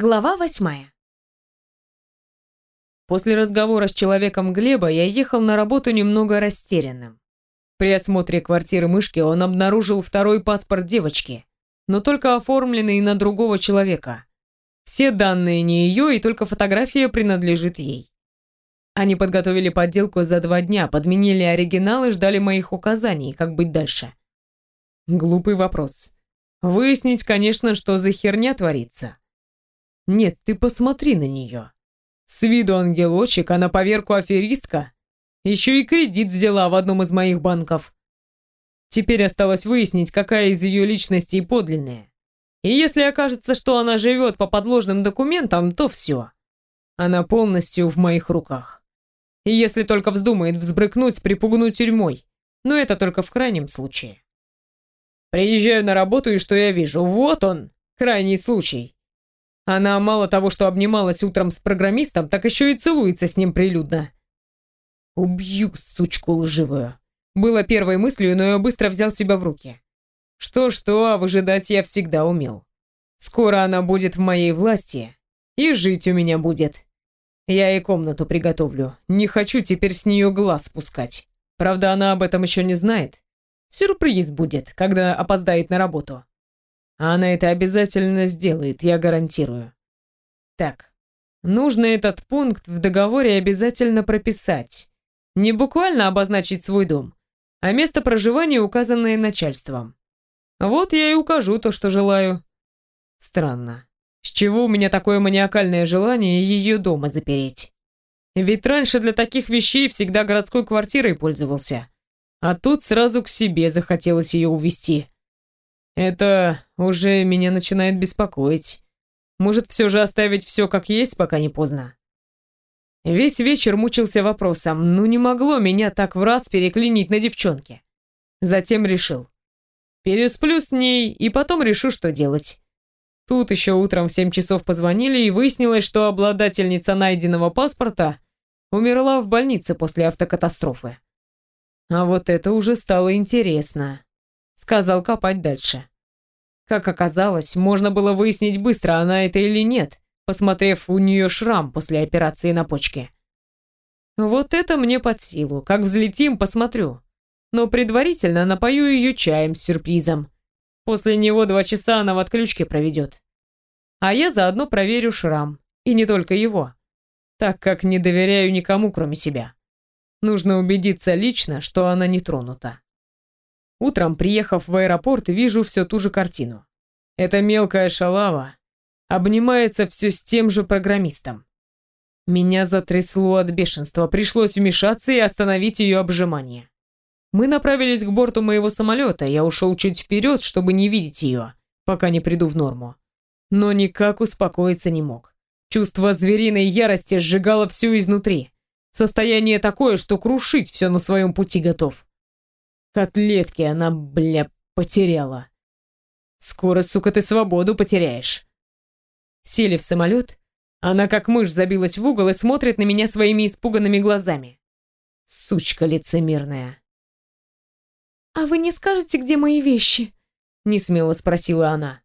Глава восьмая. После разговора с человеком Глеба я ехал на работу немного растерянным. При осмотре квартиры мышки он обнаружил второй паспорт девочки, но только оформленный на другого человека. Все данные не ее, и только фотография принадлежит ей. Они подготовили подделку за два дня, подменили оригинал и ждали моих указаний, как быть дальше. Глупый вопрос. Выяснить, конечно, что за херня творится. Нет, ты посмотри на нее. С виду ангелочек, а на поверку аферистка. Еще и кредит взяла в одном из моих банков. Теперь осталось выяснить, какая из ее личностей подлинная. И если окажется, что она живет по подложным документам, то все. Она полностью в моих руках. И если только вздумает взбрыкнуть, припугнуть тюрьмой. Но это только в крайнем случае. Приезжаю на работу, и что я вижу? Вот он, крайний случай. Она мало того, что обнималась утром с программистом, так еще и целуется с ним прилюдно. «Убью, сучку лживую!» Было первой мыслью, но я быстро взял себя в руки. Что-что, а выжидать я всегда умел. Скоро она будет в моей власти, и жить у меня будет. Я ей комнату приготовлю. Не хочу теперь с нее глаз спускать. Правда, она об этом еще не знает. Сюрприз будет, когда опоздает на работу. А она это обязательно сделает, я гарантирую. Так, нужно этот пункт в договоре обязательно прописать. Не буквально обозначить свой дом, а место проживания, указанное начальством. Вот я и укажу то, что желаю. Странно. С чего у меня такое маниакальное желание ее дома запереть? Ведь раньше для таких вещей всегда городской квартирой пользовался. А тут сразу к себе захотелось ее увести. Это уже меня начинает беспокоить. Может, все же оставить все как есть, пока не поздно? Весь вечер мучился вопросом, ну не могло меня так в раз переклинить на девчонке. Затем решил. Пересплю с ней и потом решу, что делать. Тут еще утром в 7 часов позвонили и выяснилось, что обладательница найденного паспорта умерла в больнице после автокатастрофы. А вот это уже стало интересно. Сказал копать дальше. Как оказалось, можно было выяснить быстро, она это или нет, посмотрев у нее шрам после операции на почке. Вот это мне под силу. Как взлетим, посмотрю. Но предварительно напою ее чаем с сюрпризом. После него два часа она в отключке проведет. А я заодно проверю шрам. И не только его. Так как не доверяю никому, кроме себя. Нужно убедиться лично, что она не тронута. Утром, приехав в аэропорт, вижу всю ту же картину. Эта мелкая шалава обнимается все с тем же программистом. Меня затрясло от бешенства, пришлось вмешаться и остановить ее обжимание. Мы направились к борту моего самолета, я ушел чуть вперед, чтобы не видеть ее, пока не приду в норму. Но никак успокоиться не мог. Чувство звериной ярости сжигало все изнутри. Состояние такое, что крушить все на своем пути готов. Котлетки она, бля, потеряла. Скоро, сука, ты свободу потеряешь. Сели в самолет. Она как мышь забилась в угол и смотрит на меня своими испуганными глазами. Сучка лицемерная. «А вы не скажете, где мои вещи?» Несмело спросила она.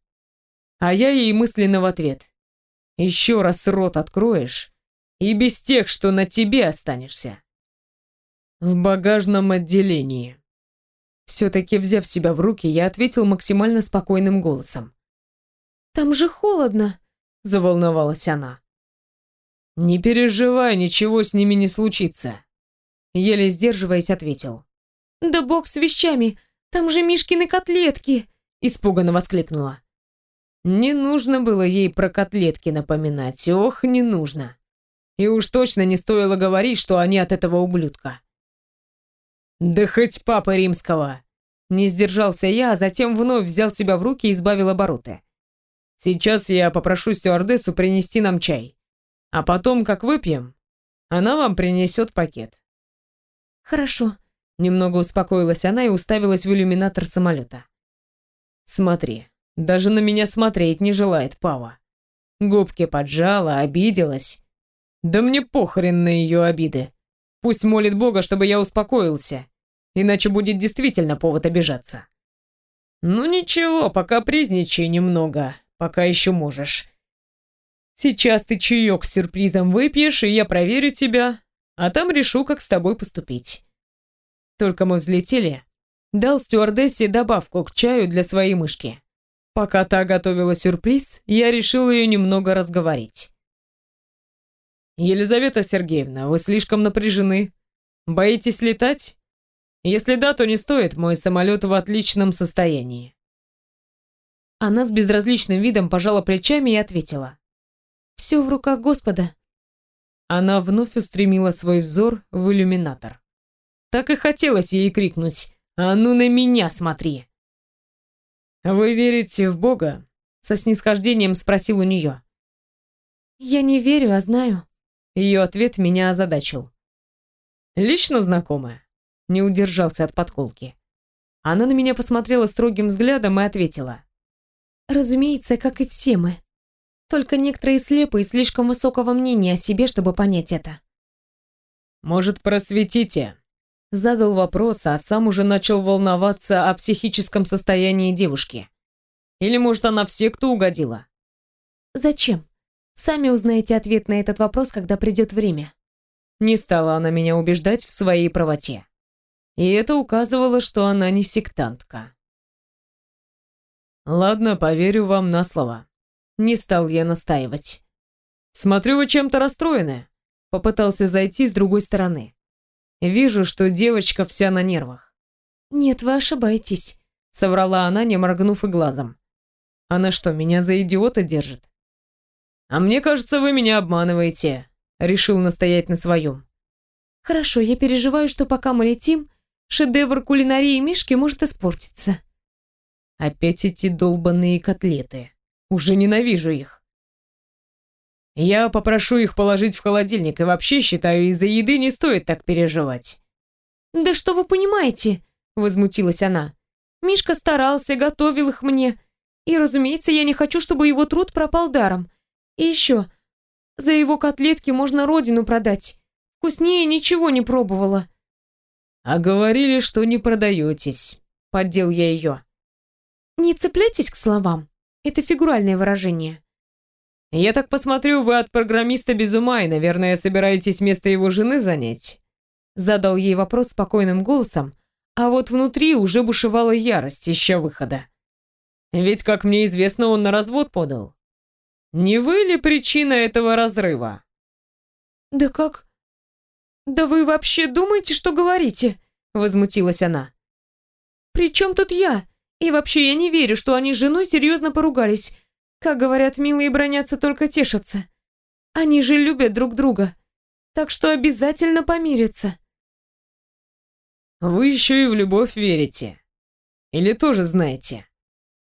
А я ей мысленно в ответ. «Еще раз рот откроешь, и без тех, что на тебе останешься». В багажном отделении. Все-таки взяв себя в руки, я ответил максимально спокойным голосом. «Там же холодно!» – заволновалась она. «Не переживай, ничего с ними не случится!» Еле сдерживаясь, ответил. «Да бог с вещами! Там же Мишкины котлетки!» – испуганно воскликнула. Не нужно было ей про котлетки напоминать, ох, не нужно. И уж точно не стоило говорить, что они от этого ублюдка. «Да хоть папа римского!» Не сдержался я, а затем вновь взял себя в руки и избавил обороты. «Сейчас я попрошу стюардессу принести нам чай. А потом, как выпьем, она вам принесет пакет». «Хорошо», — немного успокоилась она и уставилась в иллюминатор самолета. «Смотри, даже на меня смотреть не желает Пава. Губки поджала, обиделась. Да мне похрен на ее обиды. Пусть молит Бога, чтобы я успокоился иначе будет действительно повод обижаться. Ну ничего, пока призничай немного, пока еще можешь. Сейчас ты чаек с сюрпризом выпьешь, и я проверю тебя, а там решу, как с тобой поступить. Только мы взлетели, дал стюардессе добавку к чаю для своей мышки. Пока та готовила сюрприз, я решил ее немного разговорить. «Елизавета Сергеевна, вы слишком напряжены. Боитесь летать? Если да, то не стоит, мой самолет в отличном состоянии». Она с безразличным видом пожала плечами и ответила. «Все в руках Господа». Она вновь устремила свой взор в иллюминатор. Так и хотелось ей крикнуть «А ну на меня смотри!» «Вы верите в Бога?» Со снисхождением спросил у нее. «Я не верю, а знаю». Ее ответ меня озадачил. «Лично знакомая?» Не удержался от подколки. Она на меня посмотрела строгим взглядом и ответила. «Разумеется, как и все мы. Только некоторые слепы и слишком высокого мнения о себе, чтобы понять это». «Может, просветите?» Задал вопрос, а сам уже начал волноваться о психическом состоянии девушки. Или, может, она все, кто угодила? «Зачем? Сами узнаете ответ на этот вопрос, когда придет время». Не стала она меня убеждать в своей правоте. И это указывало, что она не сектантка. «Ладно, поверю вам на слово». Не стал я настаивать. «Смотрю, вы чем-то расстроены». Попытался зайти с другой стороны. Вижу, что девочка вся на нервах. «Нет, вы ошибаетесь», — соврала она, не моргнув и глазом. «Она что, меня за идиота держит?» «А мне кажется, вы меня обманываете», — решил настоять на своем. «Хорошо, я переживаю, что пока мы летим, шедевр кулинарии Мишки может испортиться». Опять эти долбанные котлеты. Уже ненавижу их. Я попрошу их положить в холодильник и вообще считаю, из-за еды не стоит так переживать. Да что вы понимаете? возмутилась она. Мишка старался, готовил их мне. И, разумеется, я не хочу, чтобы его труд пропал даром. И еще, за его котлетки можно родину продать. Вкуснее ничего не пробовала. А говорили, что не продаетесь. Поддел я ее. Не цепляйтесь к словам. Это фигуральное выражение. «Я так посмотрю, вы от программиста без ума и, наверное, собираетесь место его жены занять?» Задал ей вопрос спокойным голосом, а вот внутри уже бушевала ярость, ища выхода. Ведь, как мне известно, он на развод подал. Не вы ли причина этого разрыва? «Да как? Да вы вообще думаете, что говорите?» Возмутилась она. «При чем тут я? И вообще я не верю, что они с женой серьезно поругались. Как говорят, милые бронятся, только тешатся. Они же любят друг друга. Так что обязательно помирятся. Вы еще и в любовь верите. Или тоже знаете?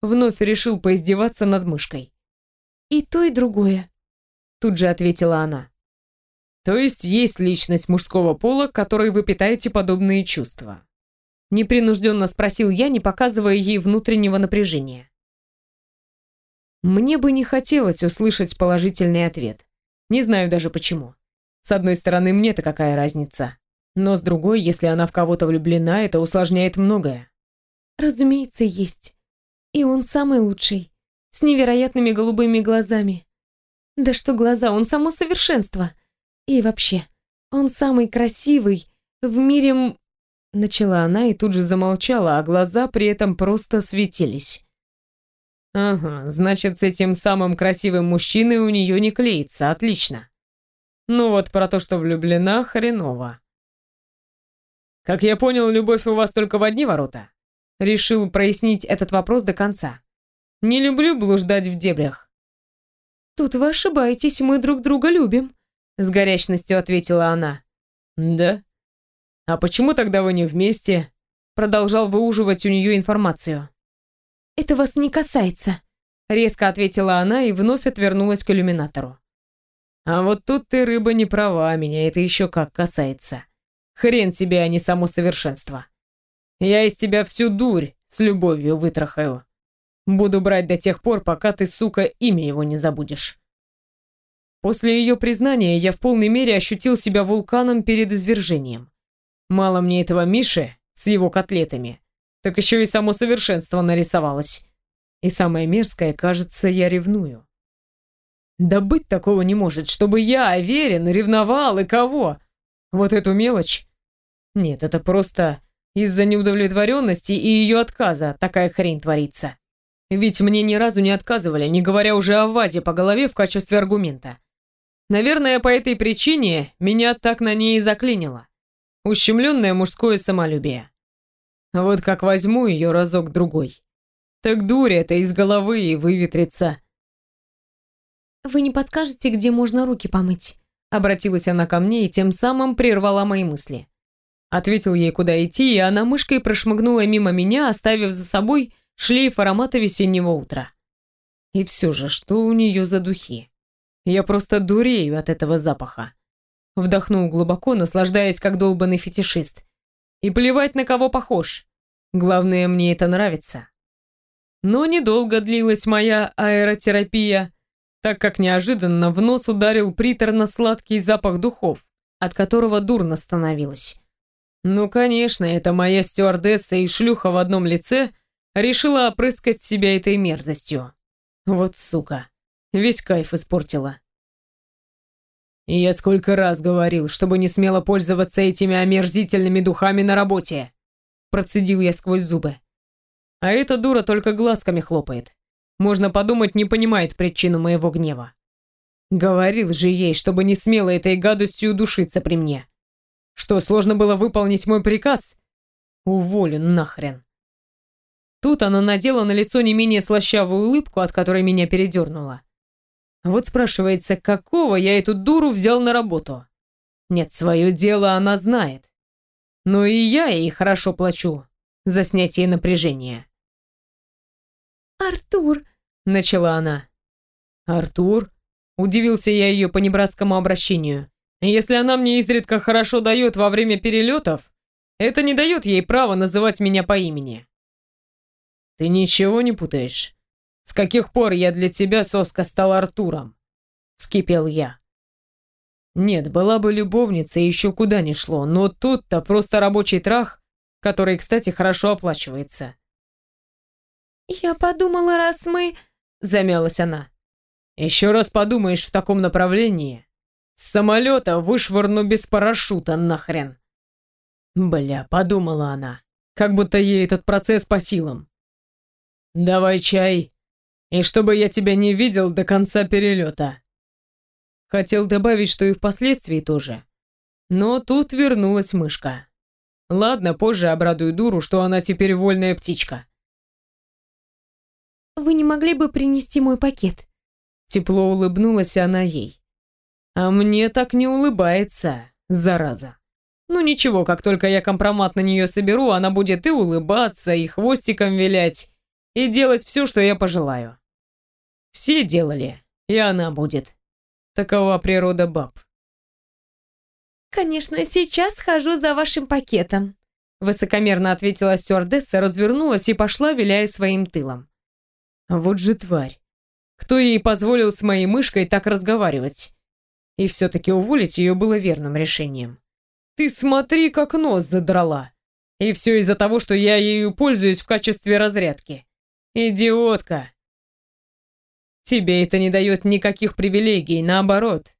Вновь решил поиздеваться над мышкой. И то, и другое. Тут же ответила она. То есть есть личность мужского пола, которой вы питаете подобные чувства? Непринужденно спросил я, не показывая ей внутреннего напряжения. Мне бы не хотелось услышать положительный ответ. Не знаю даже почему. С одной стороны, мне-то какая разница. Но с другой, если она в кого-то влюблена, это усложняет многое. Разумеется, есть. И он самый лучший. С невероятными голубыми глазами. Да что глаза, он само совершенство. И вообще, он самый красивый в мире... Начала она и тут же замолчала, а глаза при этом просто светились. Ага, значит, с этим самым красивым мужчиной у нее не клеится, отлично. Ну вот про то, что влюблена, хреново. Как я понял, любовь у вас только в одни ворота? Решил прояснить этот вопрос до конца. Не люблю блуждать в дебрях. Тут вы ошибаетесь, мы друг друга любим, с горячностью ответила она. Да? А почему тогда вы не вместе? Продолжал выуживать у нее информацию. «Это вас не касается», — резко ответила она и вновь отвернулась к иллюминатору. «А вот тут ты, рыба, не права, меня это еще как касается. Хрен тебе, а не само совершенство. Я из тебя всю дурь с любовью вытрахаю. Буду брать до тех пор, пока ты, сука, имя его не забудешь». После ее признания я в полной мере ощутил себя вулканом перед извержением. Мало мне этого Миши с его котлетами, так еще и само совершенство нарисовалось. И самое мерзкое, кажется, я ревную. Да быть такого не может, чтобы я, Аверин, ревновал и кого? Вот эту мелочь? Нет, это просто из-за неудовлетворенности и ее отказа такая хрень творится. Ведь мне ни разу не отказывали, не говоря уже о вазе по голове в качестве аргумента. Наверное, по этой причине меня так на ней и заклинило. Ущемленное мужское самолюбие. Вот как возьму ее разок-другой. Так дурь это из головы и выветрится. «Вы не подскажете, где можно руки помыть?» Обратилась она ко мне и тем самым прервала мои мысли. Ответил ей, куда идти, и она мышкой прошмыгнула мимо меня, оставив за собой шлейф аромата весеннего утра. И все же, что у нее за духи? Я просто дурею от этого запаха. Вдохнул глубоко, наслаждаясь как долбанный фетишист. И плевать на кого похож. Главное, мне это нравится. Но недолго длилась моя аэротерапия, так как неожиданно в нос ударил приторно-сладкий запах духов, от которого дурно становилось. Ну, конечно, это моя стюардесса и шлюха в одном лице решила опрыскать себя этой мерзостью. Вот сука, весь кайф испортила. И я сколько раз говорил, чтобы не смело пользоваться этими омерзительными духами на работе. Процедил я сквозь зубы. А эта дура только глазками хлопает. Можно подумать, не понимает причину моего гнева. Говорил же ей, чтобы не смело этой гадостью душиться при мне. Что, сложно было выполнить мой приказ? Уволю нахрен. Тут она надела на лицо не менее слащавую улыбку, от которой меня передернуло. Вот спрашивается, какого я эту дуру взял на работу? Нет, свое дело она знает. Но и я ей хорошо плачу за снятие напряжения. «Артур!» — начала она. «Артур?» — удивился я ее понебратскому обращению. Если она мне изредка хорошо дает во время перелетов, это не дает ей права называть меня по имени. Ты ничего не путаешь? С каких пор я для тебя, соска, стал Артуром? Вскипел я. Нет, была бы любовница, еще куда ни шло, но тут-то просто рабочий трах, который, кстати, хорошо оплачивается. «Я подумала, раз мы...» — замялась она. «Еще раз подумаешь в таком направлении, с самолета вышвырну без парашюта нахрен. Бля, подумала она, как будто ей этот процесс по силам. Давай чай, и чтобы я тебя не видел до конца перелета. Хотел добавить, что и впоследствии тоже. Но тут вернулась мышка. Ладно, позже обрадую дуру, что она теперь вольная птичка. «Вы не могли бы принести мой пакет?» Тепло улыбнулась она ей. А мне так не улыбается, зараза. Ну ничего, как только я компромат на нее соберу, она будет и улыбаться, и хвостиком вилять, и делать все, что я пожелаю. Все делали, и она будет. Такова природа баб. «Конечно, сейчас схожу за вашим пакетом», высокомерно ответила стюардесса, развернулась и пошла, виляя своим тылом. Вот же тварь. Кто ей позволил с моей мышкой так разговаривать? И все-таки уволить ее было верным решением. Ты смотри, как нос задрала. И все из-за того, что я ею пользуюсь в качестве разрядки. Идиотка. Тебе это не дает никаких привилегий, наоборот.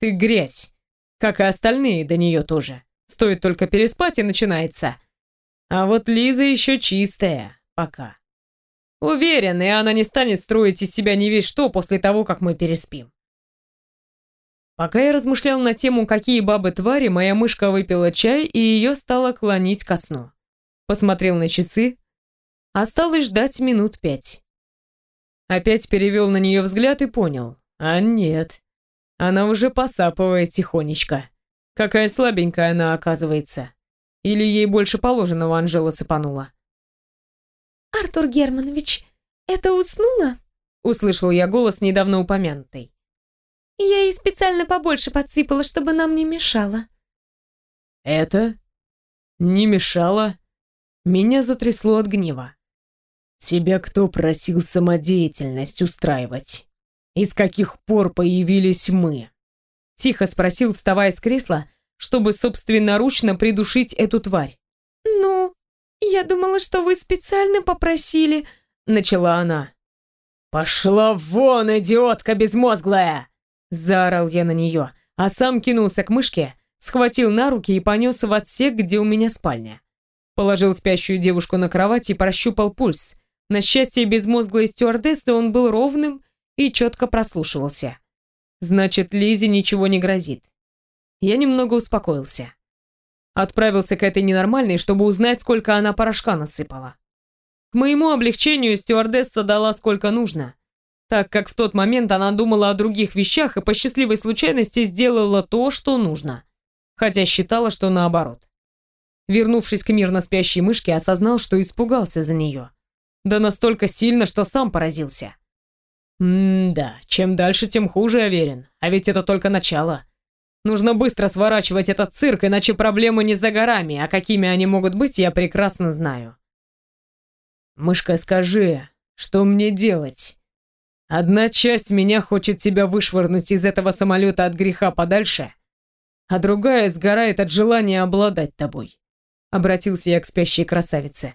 Ты грязь. Как и остальные до нее тоже. Стоит только переспать и начинается. А вот Лиза еще чистая. Пока. Уверен, и она не станет строить из себя не весь что после того, как мы переспим. Пока я размышлял на тему, какие бабы твари, моя мышка выпила чай и ее стало клонить ко сну. Посмотрел на часы. Осталось ждать минут пять. Опять перевел на нее взгляд и понял. А нет. Она уже посапывает тихонечко. Какая слабенькая она оказывается. Или ей больше положенного Анжела сыпанула. «Артур Германович, это уснула?» Услышал я голос недавно упомянутый. Я ей специально побольше подсыпала, чтобы нам не мешало. Это? Не мешало? Меня затрясло от гнева. Тебя кто просил самодеятельность устраивать? Из каких пор появились мы? Тихо спросил, вставая с кресла, чтобы собственноручно придушить эту тварь. «Ну, я думала, что вы специально попросили...» Начала она. «Пошла вон, идиотка безмозглая!» Заорал я на нее, а сам кинулся к мышке, схватил на руки и понес в отсек, где у меня спальня. Положил спящую девушку на кровать и прощупал пульс. На счастье безмозглой стюардессы он был ровным и четко прослушивался. Значит, Лизе ничего не грозит. Я немного успокоился. Отправился к этой ненормальной, чтобы узнать, сколько она порошка насыпала. К моему облегчению стюардесса дала сколько нужно, так как в тот момент она думала о других вещах и по счастливой случайности сделала то, что нужно, хотя считала, что наоборот. Вернувшись к мирно спящей мышке, осознал, что испугался за нее. Да настолько сильно, что сам поразился. М-да, чем дальше, тем хуже, уверен. А ведь это только начало. Нужно быстро сворачивать этот цирк, иначе проблемы не за горами, а какими они могут быть, я прекрасно знаю. «Мышка, скажи, что мне делать? Одна часть меня хочет тебя вышвырнуть из этого самолета от греха подальше, а другая сгорает от желания обладать тобой», — обратился я к спящей красавице.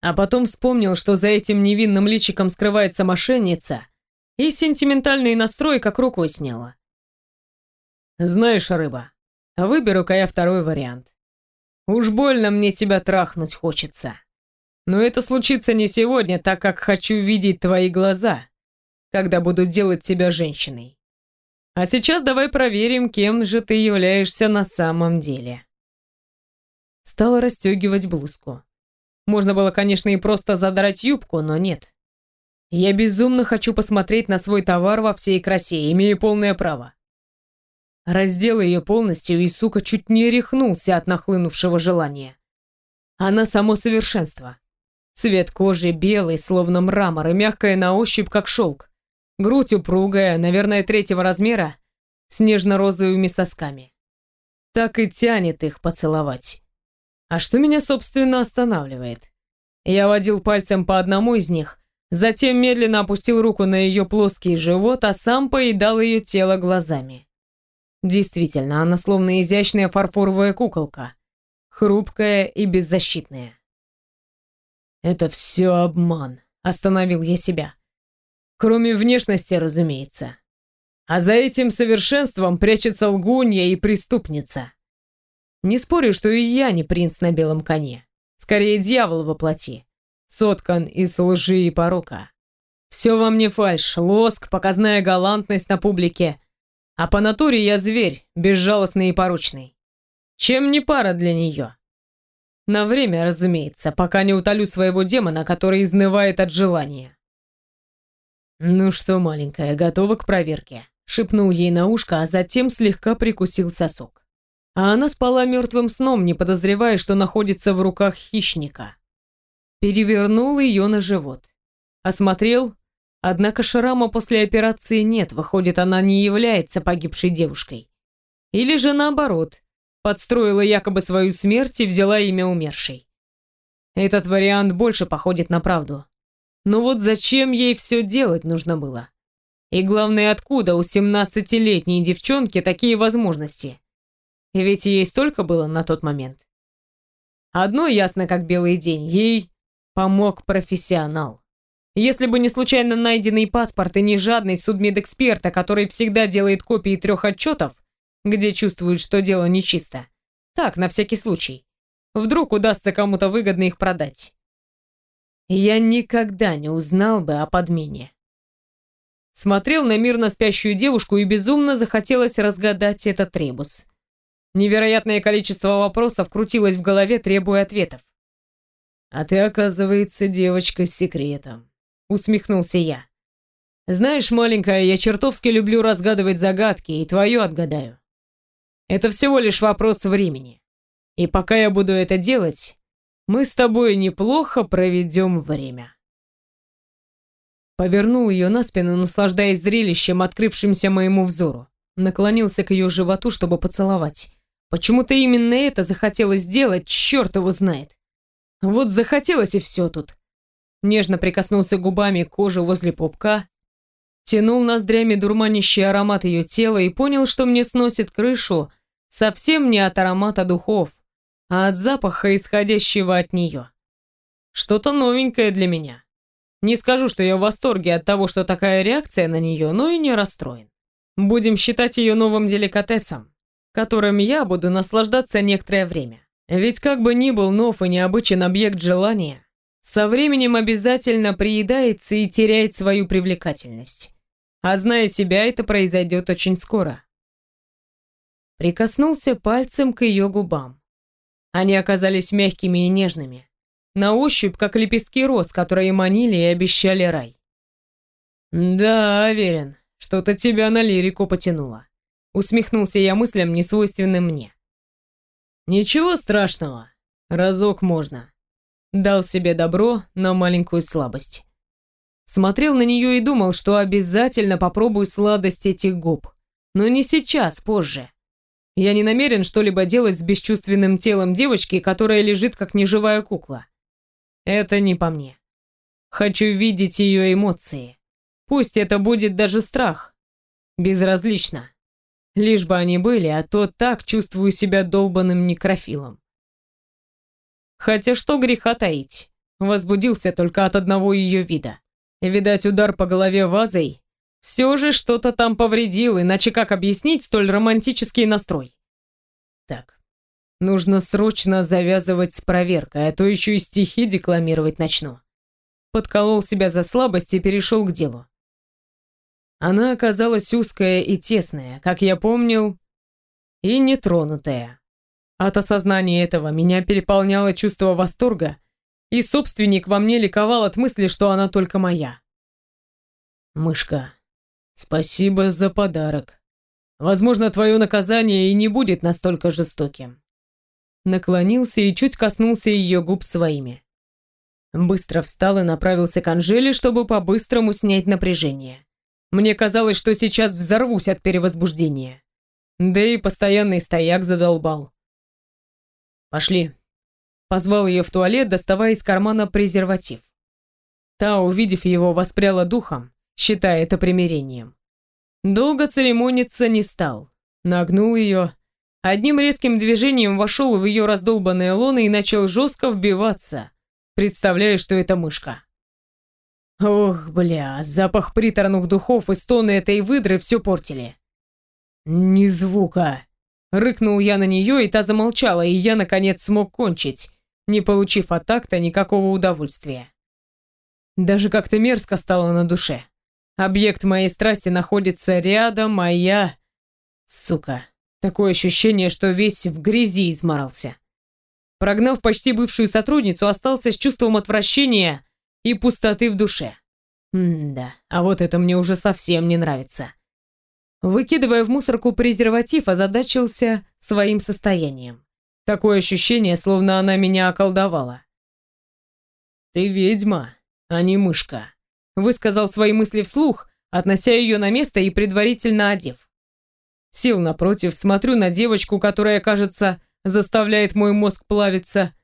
А потом вспомнил, что за этим невинным личиком скрывается мошенница, и сентиментальный настрой как рукой сняла. «Знаешь, рыба, выберу-ка я второй вариант. Уж больно мне тебя трахнуть хочется». Но это случится не сегодня, так как хочу видеть твои глаза, когда буду делать тебя женщиной. А сейчас давай проверим, кем же ты являешься на самом деле. Стала расстегивать блузку. Можно было, конечно, и просто задрать юбку, но нет. Я безумно хочу посмотреть на свой товар во всей красе, имею полное право. Раздел ее полностью, и, сука, чуть не рехнулся от нахлынувшего желания. Она само совершенство. Цвет кожи белый, словно мрамор, и мягкая на ощупь, как шелк. Грудь упругая, наверное, третьего размера, с нежно-розовыми сосками. Так и тянет их поцеловать. А что меня, собственно, останавливает? Я водил пальцем по одному из них, затем медленно опустил руку на ее плоский живот, а сам поедал ее тело глазами. Действительно, она словно изящная фарфоровая куколка, хрупкая и беззащитная. Это все обман. Остановил я себя. Кроме внешности, разумеется. А за этим совершенством прячется лгунья и преступница. Не спорю, что и я не принц на белом коне. Скорее, дьявол во плоти. Соткан из лжи и порока. Все во мне фальшь, лоск, показная галантность на публике. А по натуре я зверь, безжалостный и порочный. Чем не пара для нее? На время, разумеется, пока не утолю своего демона, который изнывает от желания. «Ну что, маленькая, готова к проверке?» Шепнул ей на ушко, а затем слегка прикусил сосок. А она спала мертвым сном, не подозревая, что находится в руках хищника. Перевернул ее на живот. Осмотрел, однако шрама после операции нет, выходит, она не является погибшей девушкой. Или же наоборот, подстроила якобы свою смерть и взяла имя умершей. Этот вариант больше походит на правду. Но вот зачем ей все делать нужно было? И главное, откуда у 17-летней девчонки такие возможности? Ведь ей столько было на тот момент. Одно ясно, как белый день, ей помог профессионал. Если бы не случайно найденный паспорт и не жадный судмедэксперта, который всегда делает копии трех отчетов, где чувствуют, что дело нечисто. Так, на всякий случай. Вдруг удастся кому-то выгодно их продать. Я никогда не узнал бы о подмене. Смотрел на мирно спящую девушку и безумно захотелось разгадать этот ребус. Невероятное количество вопросов крутилось в голове, требуя ответов. «А ты, оказывается, девочка с секретом», — усмехнулся я. «Знаешь, маленькая, я чертовски люблю разгадывать загадки, и твою отгадаю. Это всего лишь вопрос времени. И пока я буду это делать, мы с тобой неплохо проведем время. Повернул ее на спину, наслаждаясь зрелищем, открывшимся моему взору. Наклонился к ее животу, чтобы поцеловать. Почему-то именно это захотелось сделать, черт его знает. Вот захотелось и все тут. Нежно прикоснулся губами к коже возле попка, тянул ноздрями дурманящий аромат ее тела и понял, что мне сносит крышу Совсем не от аромата духов, а от запаха, исходящего от нее. Что-то новенькое для меня. Не скажу, что я в восторге от того, что такая реакция на нее, но и не расстроен. Будем считать ее новым деликатесом, которым я буду наслаждаться некоторое время. Ведь как бы ни был нов и необычен объект желания, со временем обязательно приедается и теряет свою привлекательность. А зная себя, это произойдет очень скоро. Прикоснулся пальцем к ее губам. Они оказались мягкими и нежными. На ощупь, как лепестки роз, которые манили и обещали рай. «Да, Аверин, что-то тебя на лирику потянуло», — усмехнулся я мыслям, несвойственным мне. «Ничего страшного, разок можно». Дал себе добро на маленькую слабость. Смотрел на нее и думал, что обязательно попробую сладость этих губ. Но не сейчас, позже. Я не намерен что-либо делать с бесчувственным телом девочки, которая лежит как неживая кукла. Это не по мне. Хочу видеть ее эмоции. Пусть это будет даже страх. Безразлично. Лишь бы они были, а то так чувствую себя долбанным некрофилом. Хотя что греха таить. Возбудился только от одного ее вида. Видать, удар по голове вазой все же что-то там повредил, иначе как объяснить столь романтический настрой? Так, нужно срочно завязывать с проверкой, а то еще и стихи декламировать начну. Подколол себя за слабость и перешел к делу. Она оказалась узкая и тесная, как я помнил, и нетронутая. От осознания этого меня переполняло чувство восторга, и собственник во мне ликовал от мысли, что она только моя. «Мышка, спасибо за подарок. Возможно, твое наказание и не будет настолько жестоким». Наклонился и чуть коснулся ее губ своими. Быстро встал и направился к Анжеле, чтобы по-быстрому снять напряжение. Мне казалось, что сейчас взорвусь от перевозбуждения. Да и постоянный стояк задолбал. «Пошли». Позвал ее в туалет, доставая из кармана презерватив. Та, увидев его, воспряла духом, считая это примирением. Долго церемониться не стал. Нагнул ее. Одним резким движением вошел в ее раздолбанное лоно и начал жестко вбиваться, представляя, что это мышка. Ох, бля, запах приторных духов и стоны этой выдры все портили. Ни звука. Рыкнул я на нее, и та замолчала, и я, наконец, смог кончить, не получив от такта никакого удовольствия. Даже как-то мерзко стало на душе. Объект моей страсти находится рядом, а я... Сука, такое ощущение, что весь в грязи изморался. Прогнав почти бывшую сотрудницу, остался с чувством отвращения и пустоты в душе. М-да, а вот это мне уже совсем не нравится. Выкидывая в мусорку презерватив, озадачился своим состоянием. Такое ощущение, словно она меня околдовала. «Ты ведьма, а не мышка», — высказал свои мысли вслух, относя ее на место и предварительно одев. Сил напротив, смотрю на девочку, которая, кажется, заставляет мой мозг плавиться,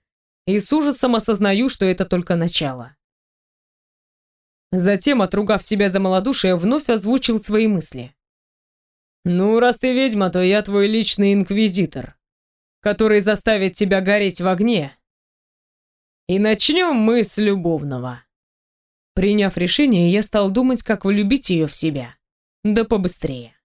и с ужасом осознаю, что это только начало. Затем, отругав себя за малодушие, вновь озвучил свои мысли. «Ну, раз ты ведьма, то я твой личный инквизитор, который заставит тебя гореть в огне. И начнем мы с любовного». Приняв решение, я стал думать, как влюбить ее в себя. Да побыстрее.